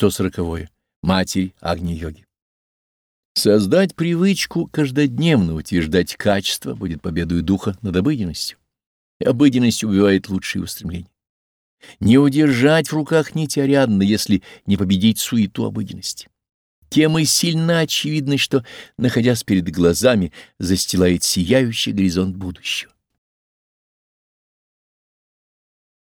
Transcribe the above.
140. -е. Матерь Агни-йоги. Создать привычку каждодневно утверждать качество будет победой духа над обыденностью. Обыденность убивает лучшие устремления. Не удержать в руках нити арядно, если не победить суету обыденности. Тем и сильна очевидность, что, находясь перед глазами, застилает сияющий горизонт будущего.